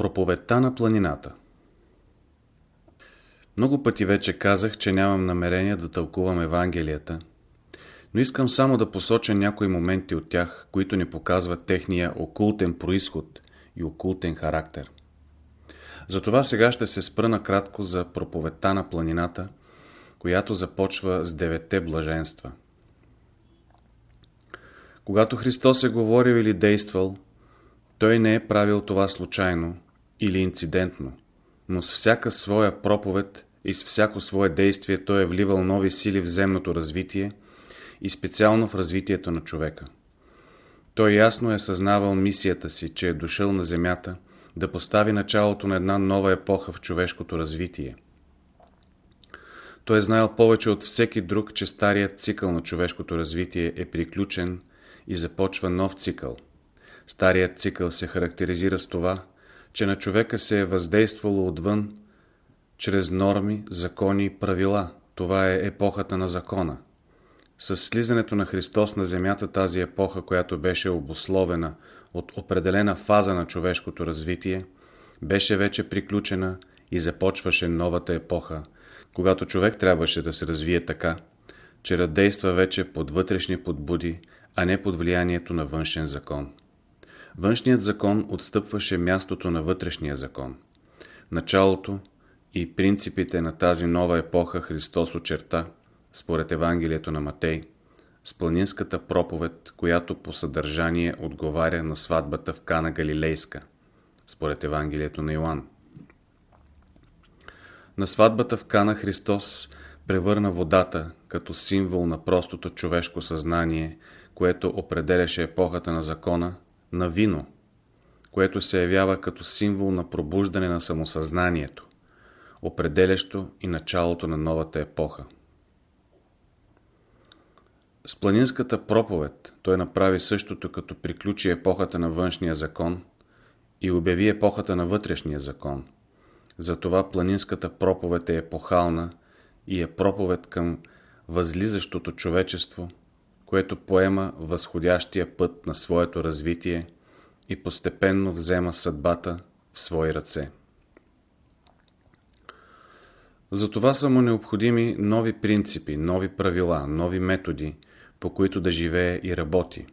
Проповедта на планината Много пъти вече казах, че нямам намерение да тълкувам Евангелията, но искам само да посоча някои моменти от тях, които ни показват техния окултен происход и окултен характер. Затова сега ще се спра накратко за проповедта на планината, която започва с девете блаженства. Когато Христос е говорил или действал, Той не е правил това случайно или инцидентно, но с всяка своя проповед и с всяко свое действие Той е вливал нови сили в земното развитие и специално в развитието на човека. Той ясно е съзнавал мисията си, че е дошъл на земята да постави началото на една нова епоха в човешкото развитие. Той е знаел повече от всеки друг, че старият цикъл на човешкото развитие е приключен и започва нов цикъл. Старият цикъл се характеризира с това, че на човека се е въздействало отвън чрез норми, закони и правила. Това е епохата на закона. С слизането на Христос на земята тази епоха, която беше обословена от определена фаза на човешкото развитие, беше вече приключена и започваше новата епоха, когато човек трябваше да се развие така, че да действа вече под вътрешни подбуди, а не под влиянието на външен закон. Външният закон отстъпваше мястото на вътрешния закон. Началото и принципите на тази нова епоха Христос очерта, според Евангелието на Матей, с планинската проповед, която по съдържание отговаря на сватбата в Кана Галилейска, според Евангелието на Йоанн. На сватбата в Кана Христос превърна водата като символ на простото човешко съзнание, което определяше епохата на закона, на вино, което се явява като символ на пробуждане на самосъзнанието, определящо и началото на новата епоха. С планинската проповед той направи същото като приключи епохата на външния закон и обяви епохата на вътрешния закон. Затова планинската проповед е епохална и е проповед към възлизащото човечество – което поема възходящия път на своето развитие и постепенно взема съдбата в свои ръце. Затова са му необходими нови принципи, нови правила, нови методи, по които да живее и работи.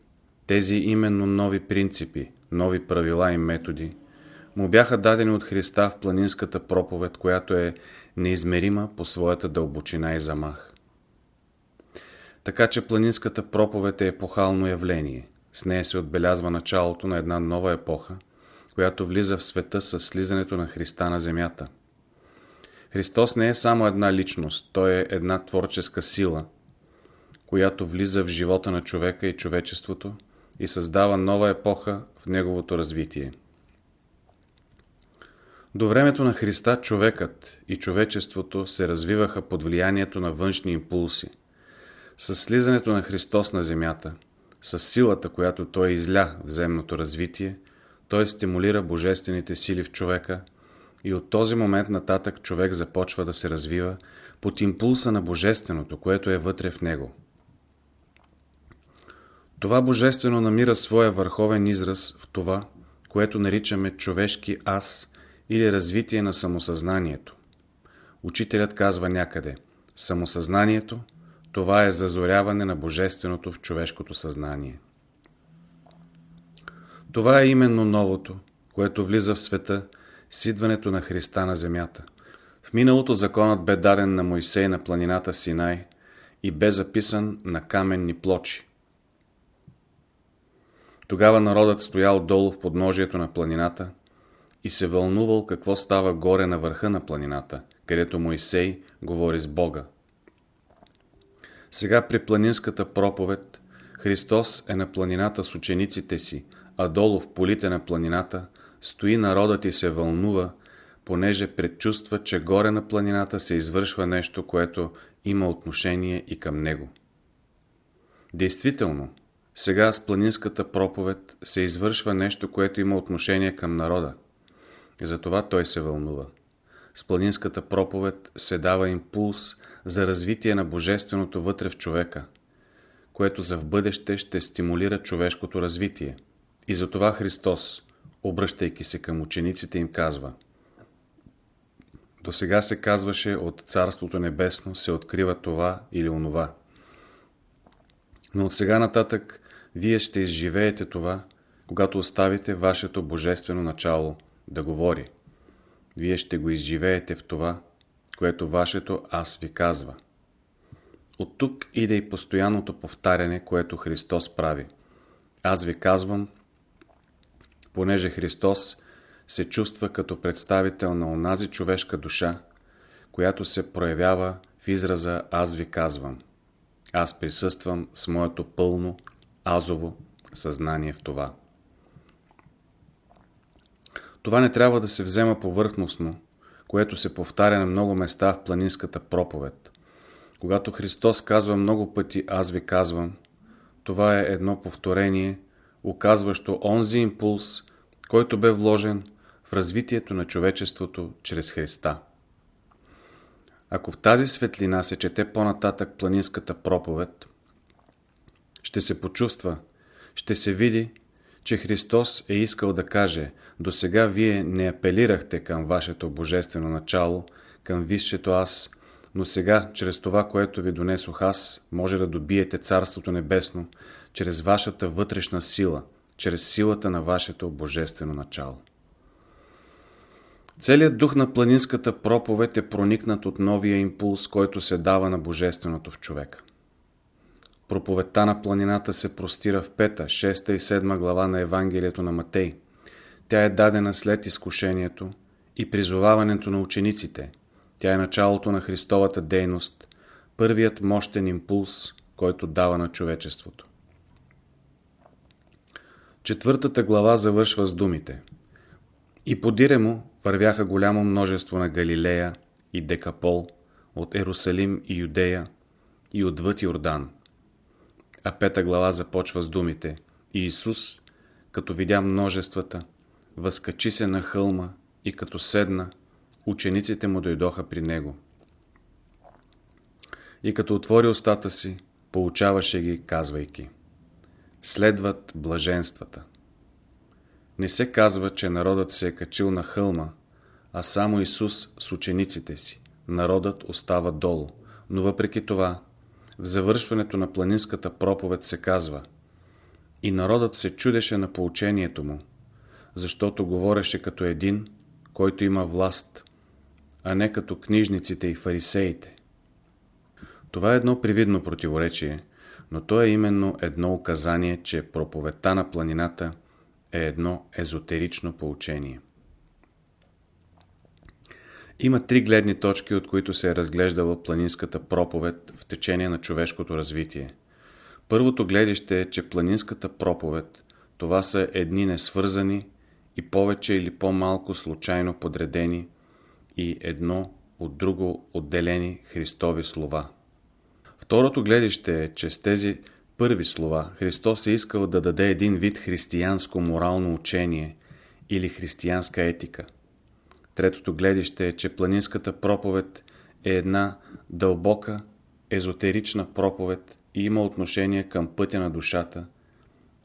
Тези именно нови принципи, нови правила и методи му бяха дадени от Христа в планинската проповед, която е неизмерима по своята дълбочина и замах. Така че планинската проповед е епохално явление. С нея се отбелязва началото на една нова епоха, която влиза в света с слизането на Христа на земята. Христос не е само една личност, Той е една творческа сила, която влиза в живота на човека и човечеството и създава нова епоха в неговото развитие. До времето на Христа човекът и човечеството се развиваха под влиянието на външни импулси – с слизането на Христос на земята, с силата, която Той изля в земното развитие, Той стимулира божествените сили в човека и от този момент нататък човек започва да се развива под импулса на Божественото, което е вътре в него. Това Божествено намира своя върховен израз в това, което наричаме човешки аз или развитие на самосъзнанието. Учителят казва някъде – самосъзнанието – това е зазоряване на Божественото в човешкото съзнание. Това е именно новото, което влиза в света с идването на Христа на земята. В миналото законът бе даден на Мойсей на планината Синай и бе записан на каменни плочи. Тогава народът стоял долу в подножието на планината и се вълнувал какво става горе на върха на планината, където Мойсей говори с Бога. Сега при планинската проповед Христос е на планината с учениците си, а долу в полите на планината стои народът и се вълнува, понеже предчувства, че горе на планината се извършва нещо, което има отношение и към него. Действително, сега с планинската проповед се извършва нещо, което има отношение към народа. Затова той се вълнува. С планинската проповед се дава импулс за развитие на Божественото вътре в човека, което за в бъдеще ще стимулира човешкото развитие. И затова Христос, обръщайки се към учениците, им казва До сега се казваше от Царството Небесно се открива това или онова. Но от сега нататък вие ще изживеете това, когато оставите вашето божествено начало да говори. Вие ще го изживеете в това, което вашето аз ви казва. От тук иде и постоянното повтаряне, което Христос прави. Аз ви казвам, понеже Христос се чувства като представител на онази човешка душа, която се проявява в израза Аз ви казвам. Аз присъствам с моето пълно, азово съзнание в това. Това не трябва да се взема повърхностно, което се повтаря на много места в планинската проповед. Когато Христос казва много пъти «Аз ви казвам», това е едно повторение, оказващо онзи импулс, който бе вложен в развитието на човечеството чрез Христа. Ако в тази светлина се чете по-нататък планинската проповед, ще се почувства, ще се види, че Христос е искал да каже до сега вие не апелирахте към вашето божествено начало, към висшето аз, но сега, чрез това, което ви донесох аз, може да добиете Царството Небесно, чрез вашата вътрешна сила, чрез силата на вашето божествено начало. Целият дух на планинската проповед е проникнат от новия импулс, който се дава на божественото в човека. Проповедта на планината се простира в 5, 6 и 7 глава на Евангелието на Матей. Тя е дадена след изкушението и призоваването на учениците. Тя е началото на Христовата дейност, първият мощен импулс, който дава на човечеството. Четвъртата глава завършва с думите. И подире му вървяха голямо множество на Галилея и Декапол, от Ерусалим и Юдея и отвъд Йордан а пета глава започва с думите И Исус, като видя множествата, възкачи се на хълма и като седна, учениците му дойдоха при него. И като отвори устата си, получаваше ги, казвайки Следват блаженствата. Не се казва, че народът се е качил на хълма, а само Исус с учениците си. Народът остава долу, но въпреки това в завършването на планинската проповед се казва И народът се чудеше на поучението му, защото говореше като един, който има власт, а не като книжниците и фарисеите. Това е едно привидно противоречие, но то е именно едно указание, че проповедта на планината е едно езотерично поучение. Има три гледни точки, от които се е разглеждала планинската проповед в течение на човешкото развитие. Първото гледище е, че планинската проповед това са едни несвързани и повече или по-малко случайно подредени и едно от друго отделени Христови слова. Второто гледище е, че с тези първи слова Христос е искал да даде един вид християнско морално учение или християнска етика – Третото гледище е, че планинската проповед е една дълбока, езотерична проповед и има отношение към пътя на душата,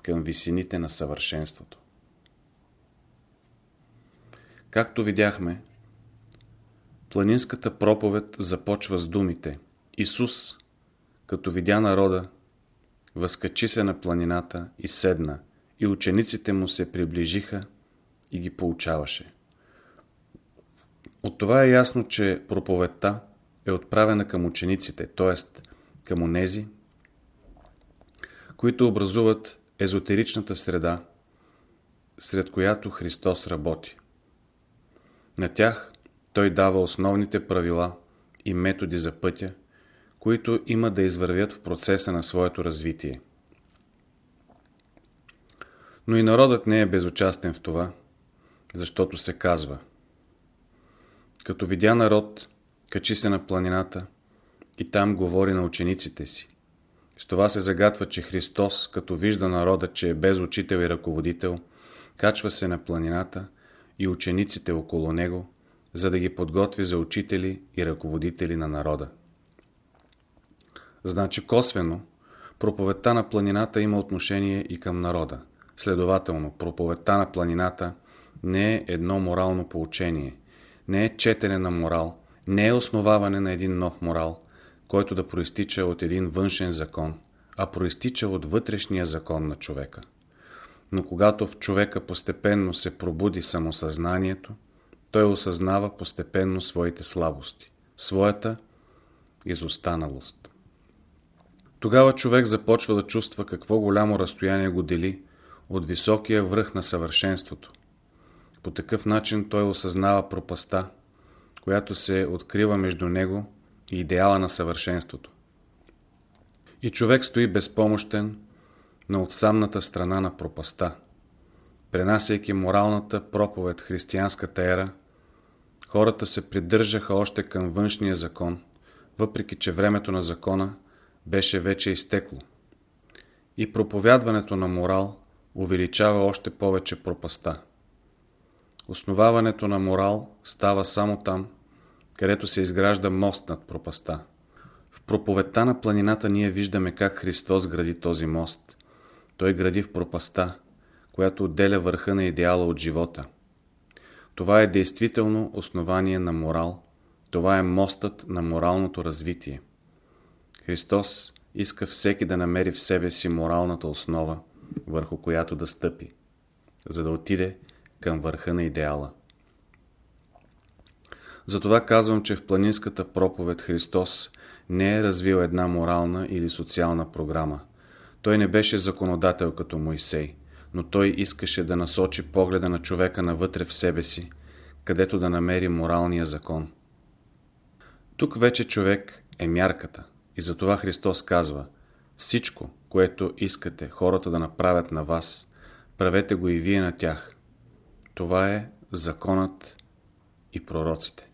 към висините на съвършенството. Както видяхме, планинската проповед започва с думите Исус, като видя народа, възкачи се на планината и седна, и учениците му се приближиха и ги получаваше. От това е ясно, че проповедта е отправена към учениците, т.е. към онези, които образуват езотеричната среда, сред която Христос работи. На тях Той дава основните правила и методи за пътя, които има да извървят в процеса на своето развитие. Но и народът не е безучастен в това, защото се казва – като видя народ, качи се на планината и там говори на учениците си. С това се загатва, че Христос, като вижда народа, че е без учител и ръководител, качва се на планината и учениците около него, за да ги подготви за учители и ръководители на народа. Значи косвено, проповедта на планината има отношение и към народа. Следователно, проповедта на планината – не е едно морално поучение, не е четене на морал, не е основаване на един нов морал, който да проистича от един външен закон, а проистича от вътрешния закон на човека. Но когато в човека постепенно се пробуди самосъзнанието, той осъзнава постепенно своите слабости, своята изостаналост. Тогава човек започва да чувства какво голямо разстояние го дели от високия връх на съвършенството. По такъв начин той осъзнава пропаста, която се открива между него и идеала на съвършенството. И човек стои безпомощен на отсамната страна на пропаста. Пренасяйки моралната проповед християнската ера, хората се придържаха още към външния закон, въпреки че времето на закона беше вече изтекло. И проповядването на морал увеличава още повече пропаста. Основаването на морал става само там, където се изгражда мост над пропаста. В проповедта на планината ние виждаме как Христос гради този мост. Той гради в пропаста, която отделя върха на идеала от живота. Това е действително основание на морал. Това е мостът на моралното развитие. Христос иска всеки да намери в себе си моралната основа, върху която да стъпи, за да отиде към върха на идеала. Затова казвам, че в планинската проповед Христос не е развил една морална или социална програма. Той не беше законодател като Моисей, но той искаше да насочи погледа на човека навътре в себе си, където да намери моралния закон. Тук вече човек е мярката и затова Христос казва Всичко, което искате хората да направят на вас, правете го и вие на тях. Това е законът и пророците.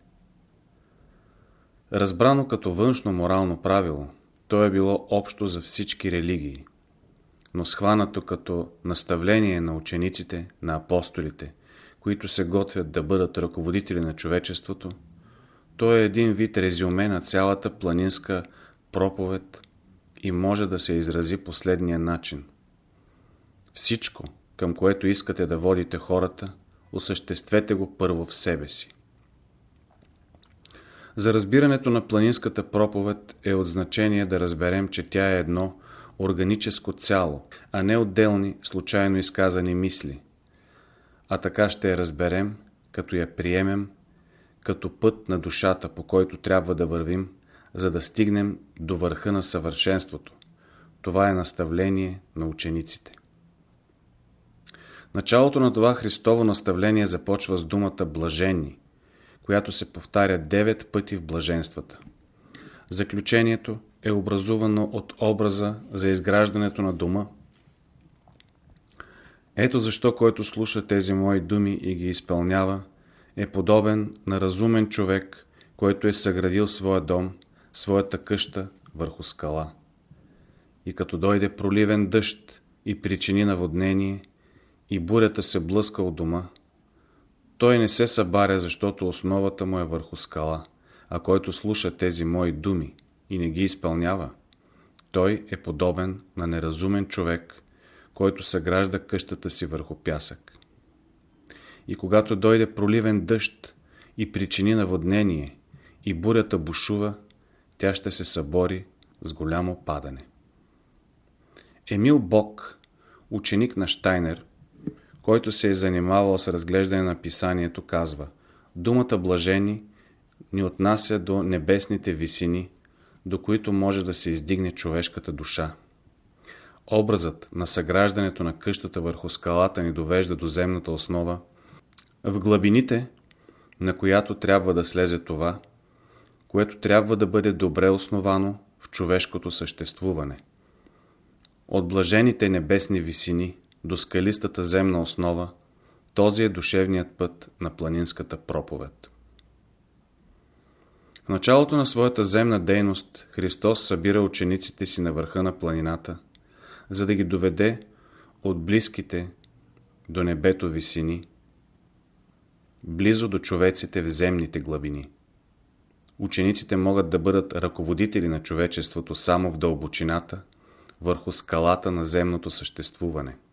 Разбрано като външно морално правило, то е било общо за всички религии, но схванато като наставление на учениците, на апостолите, които се готвят да бъдат ръководители на човечеството, то е един вид резюме на цялата планинска проповед и може да се изрази последния начин. Всичко, към което искате да водите хората, осъществете го първо в себе си. За разбирането на планинската проповед е от значение да разберем, че тя е едно органическо цяло, а не отделни, случайно изказани мисли. А така ще я разберем, като я приемем, като път на душата, по който трябва да вървим, за да стигнем до върха на съвършенството. Това е наставление на учениците. Началото на това Христово наставление започва с думата блажени, която се повтаря девет пъти в блаженствата. Заключението е образувано от образа за изграждането на дома. Ето защо който слуша тези мои думи и ги изпълнява, е подобен на разумен човек, който е съградил своя дом, своята къща върху скала. И като дойде проливен дъжд и причини наводнение, и бурята се блъска от дома, той не се събаря, защото основата му е върху скала, а който слуша тези мои думи и не ги изпълнява, той е подобен на неразумен човек, който съгражда къщата си върху пясък. И когато дойде проливен дъжд и причини наводнение и бурята бушува, тя ще се събори с голямо падане. Емил Бок, ученик на Штайнер, който се е занимавал с разглеждане на писанието, казва Думата блажени ни отнася до небесните висини, до които може да се издигне човешката душа. Образът на съграждането на къщата върху скалата ни довежда до земната основа, в глабините, на която трябва да слезе това, което трябва да бъде добре основано в човешкото съществуване. От блажените небесни висини – до скалистата земна основа, този е душевният път на планинската проповед. В началото на своята земна дейност Христос събира учениците си на върха на планината, за да ги доведе от близките до небето висини, близо до човеците в земните глъбини. Учениците могат да бъдат ръководители на човечеството само в дълбочината, върху скалата на земното съществуване –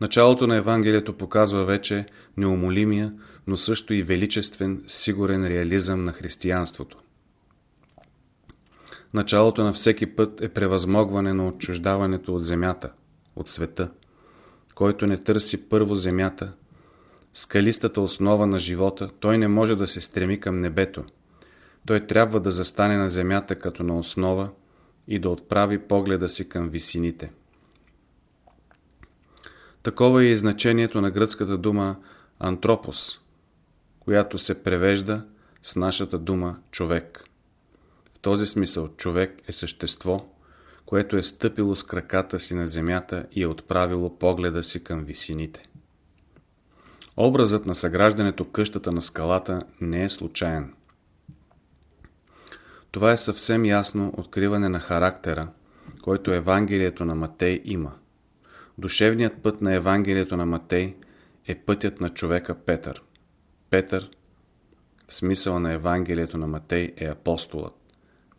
Началото на Евангелието показва вече неумолимия, но също и величествен, сигурен реализъм на християнството. Началото на всеки път е превъзмогване на отчуждаването от земята, от света, който не търси първо земята, скалистата основа на живота, той не може да се стреми към небето. Той трябва да застане на земята като на основа и да отправи погледа си към висините. Такова е и значението на гръцката дума антропос, която се превежда с нашата дума човек. В този смисъл човек е същество, което е стъпило с краката си на земята и е отправило погледа си към висините. Образът на съграждането къщата на скалата не е случайен. Това е съвсем ясно откриване на характера, който Евангелието на Матей има. Душевният път на Евангелието на Матей е пътят на човека Петър. Петър, в смисъла на Евангелието на Матей, е апостолът.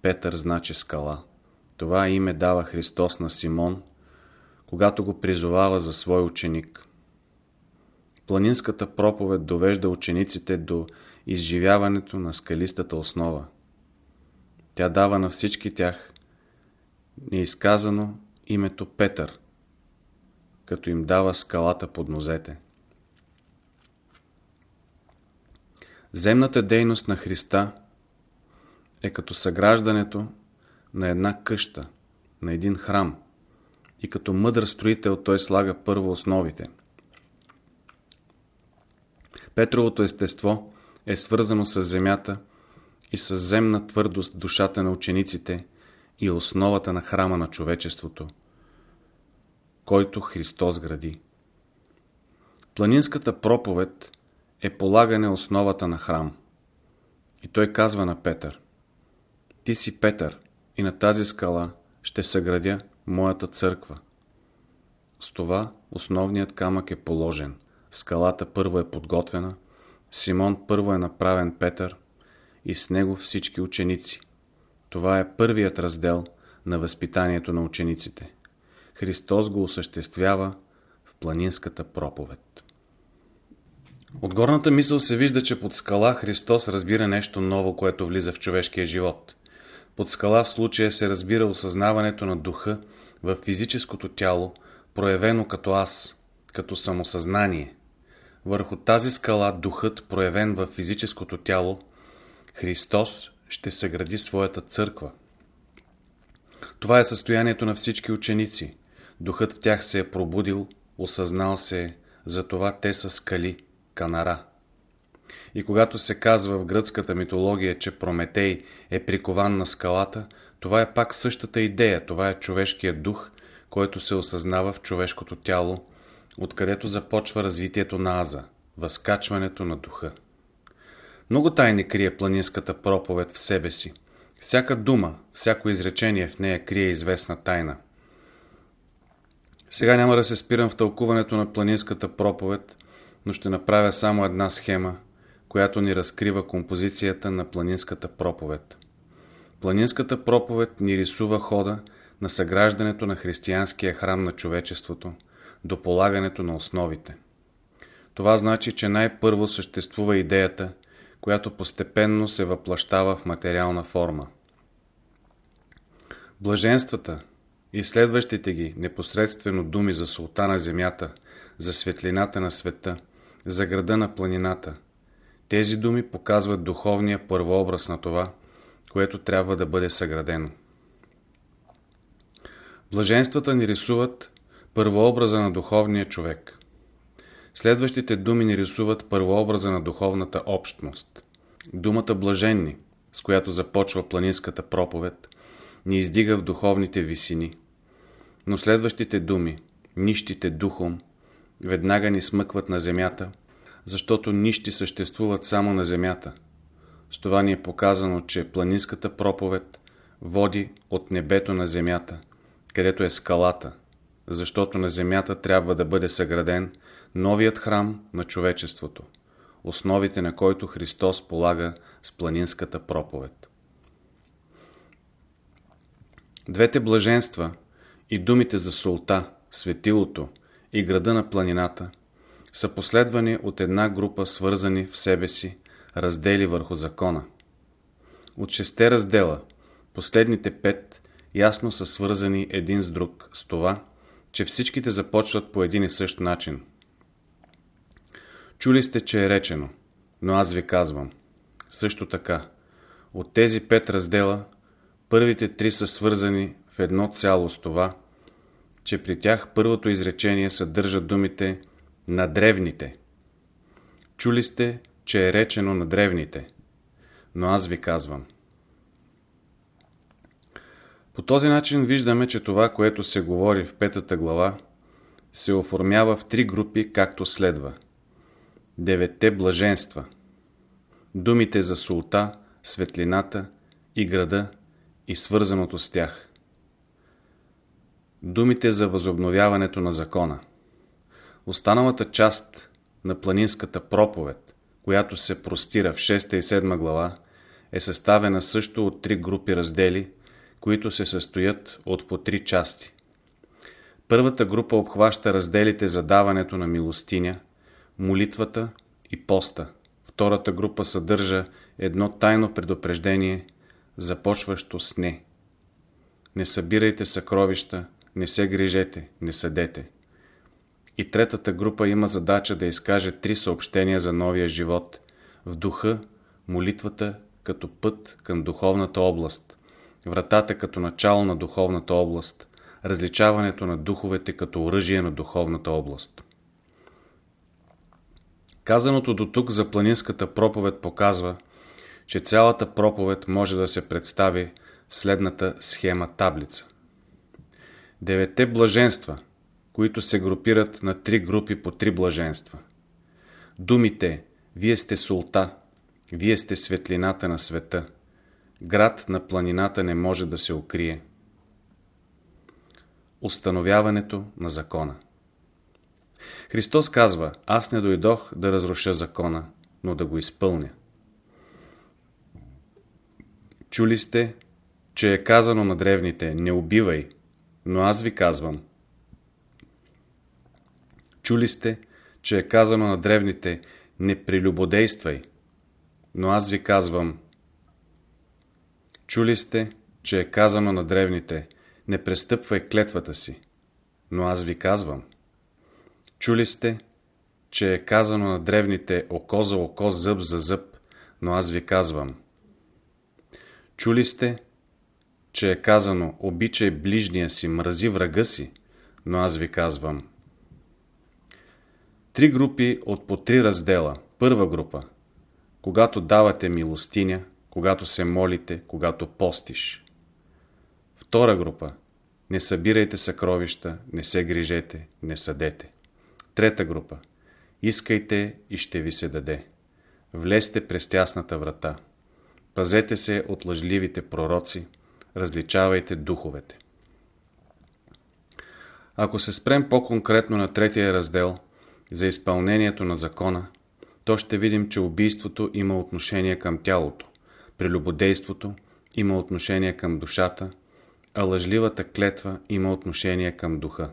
Петър значи скала. Това име дава Христос на Симон, когато го призовава за свой ученик. Планинската проповед довежда учениците до изживяването на скалистата основа. Тя дава на всички тях неизказано името Петър, като им дава скалата под нозете. Земната дейност на Христа е като съграждането на една къща, на един храм и като мъдър строител той слага първо основите. Петровото естество е свързано с земята и с земна твърдост душата на учениците и основата на храма на човечеството, който Христос гради. Планинската проповед е полагане основата на храм. И той казва на Петър, Ти си Петър и на тази скала ще съградя моята църква. С това основният камък е положен. Скалата първо е подготвена, Симон първо е направен Петър и с него всички ученици. Това е първият раздел на възпитанието на учениците. Христос го осъществява в планинската проповед. От горната мисъл се вижда, че под скала Христос разбира нещо ново, което влиза в човешкия живот. Под скала в случая се разбира осъзнаването на духа в физическото тяло, проявено като аз, като самосъзнание. Върху тази скала духът, проявен в физическото тяло, Христос ще съгради своята църква. Това е състоянието на всички ученици. Духът в тях се е пробудил, осъзнал се е, затова те са скали, канара. И когато се казва в гръцката митология, че Прометей е прикован на скалата, това е пак същата идея, това е човешкият дух, който се осъзнава в човешкото тяло, откъдето започва развитието на Аза, възкачването на духа. Много тайни крие планинската проповед в себе си. Всяка дума, всяко изречение в нея крие известна тайна. Сега няма да се спирам в тълкуването на планинската проповед, но ще направя само една схема, която ни разкрива композицията на планинската проповед. Планинската проповед ни рисува хода на съграждането на християнския храм на човечеството, до полагането на основите. Това значи, че най-първо съществува идеята, която постепенно се въплащава в материална форма. Блаженствата и следващите ги непосредствено думи за султана земята, за светлината на света, за града на планината, тези думи показват духовния първообраз на това, което трябва да бъде съградено. Блаженствата ни рисуват първообраза на духовния човек. Следващите думи ни рисуват първообраза на духовната общност. Думата блаженни, с която започва планинската проповед, ни издига в духовните висини. Но следващите думи, нищите духом, веднага ни смъкват на земята, защото нищи съществуват само на земята. С това ни е показано, че планинската проповед води от небето на земята, където е скалата, защото на земята трябва да бъде съграден новият храм на човечеството, основите на който Христос полага с планинската проповед. Двете блаженства и думите за солта, светилото и града на планината са последвани от една група свързани в себе си раздели върху закона. От шесте раздела, последните пет ясно са свързани един с друг с това, че всичките започват по един и същ начин. Чули сте, че е речено, но аз ви казвам. Също така, от тези пет раздела, първите три са свързани в едно цяло с това, че при тях първото изречение съдържа думите на древните. Чули сте, че е речено на древните, но аз ви казвам. По този начин виждаме, че това, което се говори в петата глава, се оформява в три групи, както следва. Деветте блаженства. Думите за султа, светлината и града и свързаното с тях. Думите за възобновяването на закона. Останалата част на планинската проповед, която се простира в 6 и 7 глава, е съставена също от три групи раздели, които се състоят от по три части. Първата група обхваща разделите за даването на милостиня, молитвата и поста. Втората група съдържа едно тайно предупреждение, започващо с не. Не събирайте съкровища, не се грижете, не съдете. И третата група има задача да изкаже три съобщения за новия живот в духа, молитвата като път към духовната област, вратата като начало на духовната област, различаването на духовете като оръжие на духовната област. Казаното до тук за планинската проповед показва, че цялата проповед може да се представи следната схема-таблица. Девете блаженства, които се групират на три групи по три блаженства. Думите «Вие сте султа», «Вие сте светлината на света», «Град на планината не може да се укрие». Установяването на закона Христос казва, аз не дойдох да разруша закона, но да го изпълня. Чули сте, че е казано на древните, не убивай, но аз ви казвам. Чули сте, че е казано на древните, не прелюбодействай, но аз ви казвам. Чули сте, че е казано на древните, не престъпвай клетвата си, но аз ви казвам. Чули сте, че е казано на древните око за око, зъб за зъб, но аз ви казвам. Чули сте, че е казано обичай ближния си, мрази врага си, но аз ви казвам. Три групи от по три раздела. Първа група. Когато давате милостиня, когато се молите, когато постиш. Втора група. Не събирайте съкровища, не се грижете, не съдете. Трета група. Искайте и ще ви се даде. Влезте през тясната врата. Пазете се от лъжливите пророци, различавайте духовете. Ако се спрем по-конкретно на третия раздел за изпълнението на закона, то ще видим, че убийството има отношение към тялото, прелюбодейството има отношение към душата, а лъжливата клетва има отношение към духа.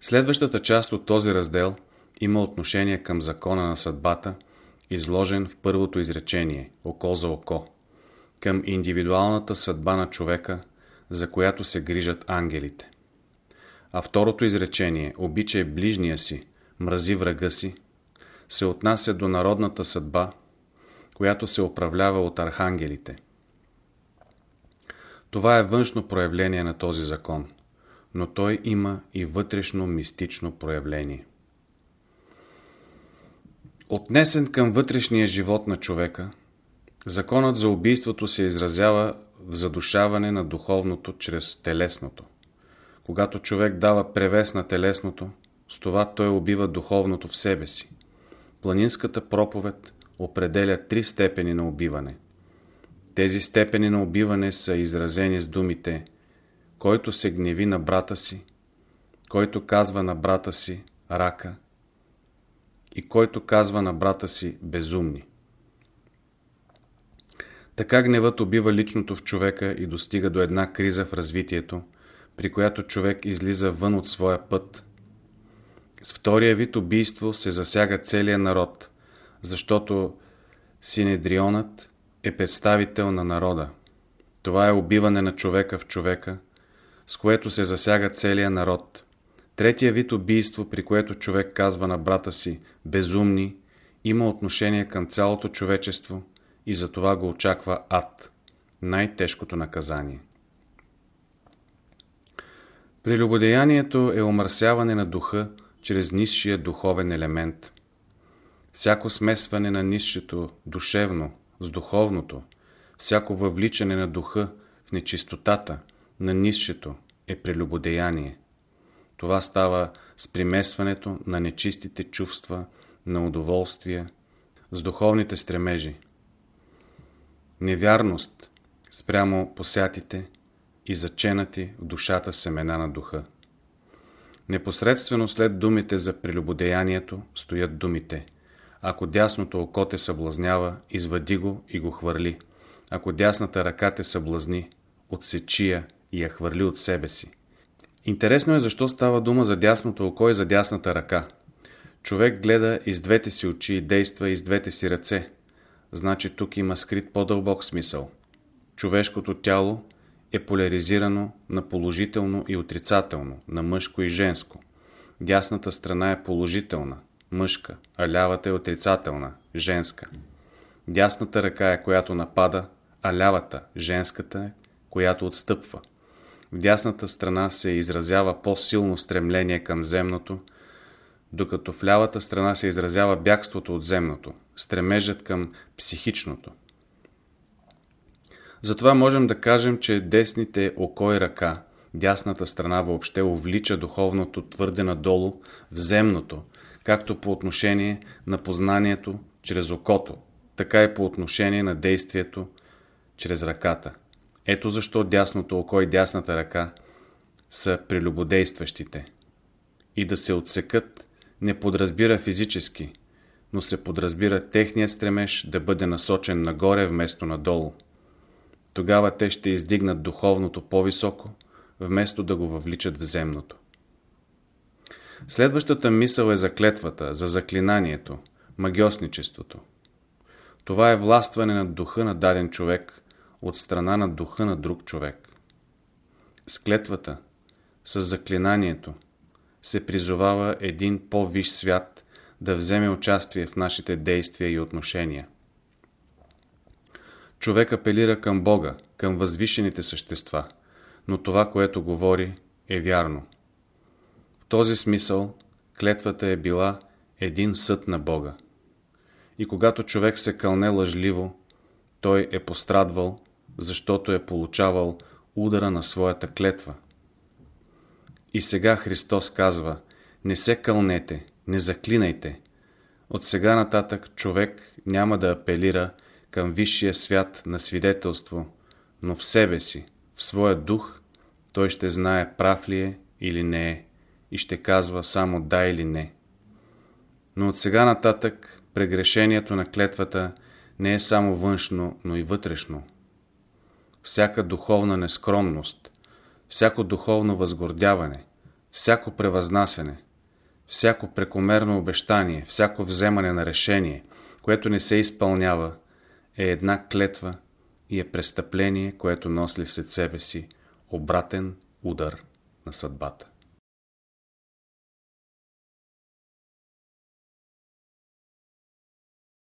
Следващата част от този раздел има отношение към закона на съдбата, изложен в първото изречение – око за око, към индивидуалната съдба на човека, за която се грижат ангелите. А второто изречение – обичай ближния си, мрази врага си, се отнася до народната съдба, която се управлява от архангелите. Това е външно проявление на този закон – но той има и вътрешно мистично проявление. Отнесен към вътрешния живот на човека, законът за убийството се изразява в задушаване на духовното чрез телесното. Когато човек дава превес на телесното, с това той убива духовното в себе си. Планинската проповед определя три степени на убиване. Тези степени на убиване са изразени с думите който се гневи на брата си, който казва на брата си рака и който казва на брата си безумни. Така гневът убива личното в човека и достига до една криза в развитието, при която човек излиза вън от своя път. С втория вид убийство се засяга целият народ, защото Синедрионът е представител на народа. Това е убиване на човека в човека, с което се засяга целият народ. Третия вид убийство, при което човек казва на брата си безумни, има отношение към цялото човечество и за това го очаква ад, най-тежкото наказание. Прелюбодеянието е омърсяване на духа чрез нисшия духовен елемент. Всяко смесване на нисшето душевно с духовното, всяко въвличане на духа в нечистотата на нисшето е прелюбодеяние. Това става с примесването на нечистите чувства, на удоволствие, с духовните стремежи. Невярност спрямо посятите и заченати в душата семена на духа. Непосредствено след думите за прелюбодеянието стоят думите Ако дясното око те съблазнява, извади го и го хвърли. Ако дясната ръка те съблазни, отсечи я и я хвърли от себе си. Интересно е защо става дума за дясното око и за дясната ръка. Човек гледа из двете си очи и действа из двете си ръце. Значи тук има скрит по-дълбок смисъл. Човешкото тяло е поляризирано на положително и отрицателно, на мъжко и женско. Дясната страна е положителна, мъжка, а лявата е отрицателна, женска. Дясната ръка е която напада, а лявата, женската е, която отстъпва. В дясната страна се изразява по-силно стремление към земното, докато в лявата страна се изразява бягството от земното, стремежът към психичното. Затова можем да кажем, че десните око и ръка, дясната страна въобще увлича духовното твърде надолу в земното, както по отношение на познанието чрез окото, така и по отношение на действието чрез ръката. Ето защо дясното око и дясната ръка са прелюбодействащите. И да се отсекат не подразбира физически, но се подразбира техният стремеж да бъде насочен нагоре вместо надолу. Тогава те ще издигнат духовното по-високо, вместо да го въвличат в земното. Следващата мисъл е за клетвата, за заклинанието, магиосничеството. Това е властване над духа на даден човек от страна на духа на друг човек. С клетвата, с заклинанието, се призовава един по-виш свят да вземе участие в нашите действия и отношения. Човек апелира към Бога, към възвишените същества, но това, което говори, е вярно. В този смисъл клетвата е била един съд на Бога. И когато човек се кълне лъжливо, той е пострадвал, защото е получавал удара на своята клетва. И сега Христос казва, не се кълнете, не заклинайте. От сега нататък човек няма да апелира към висшия свят на свидетелство, но в себе си, в своя дух, той ще знае прав ли е или не е и ще казва само да или не. Но от сега нататък прегрешението на клетвата не е само външно, но и вътрешно. Всяка духовна нескромност, всяко духовно възгордяване, всяко превъзнасяне, всяко прекомерно обещание, всяко вземане на решение, което не се изпълнява, е една клетва и е престъпление, което носи след себе си обратен удар на съдбата.